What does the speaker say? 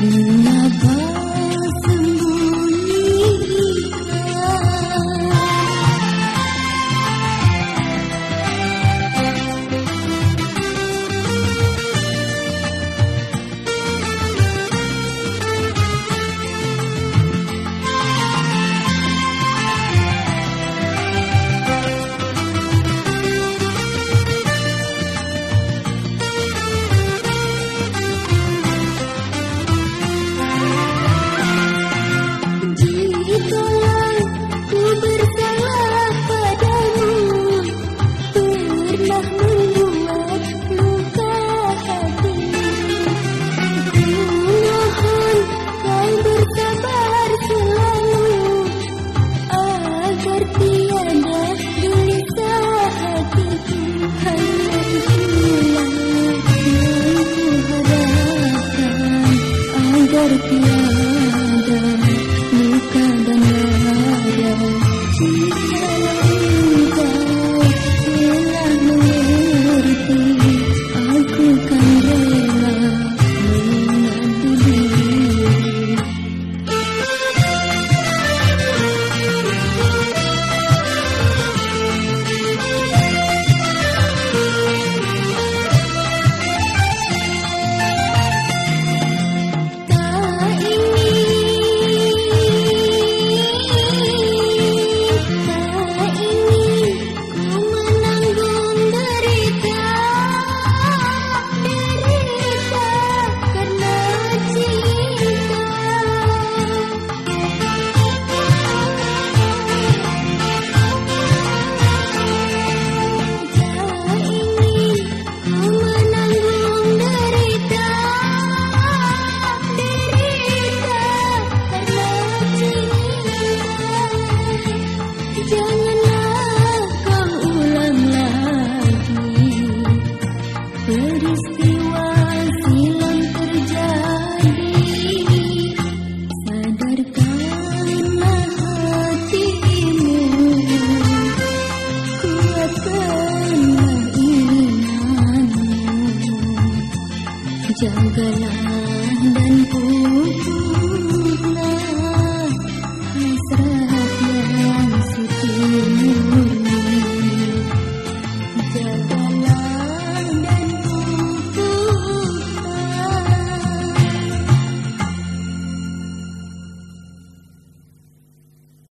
Nina ba? Gelangan dan putih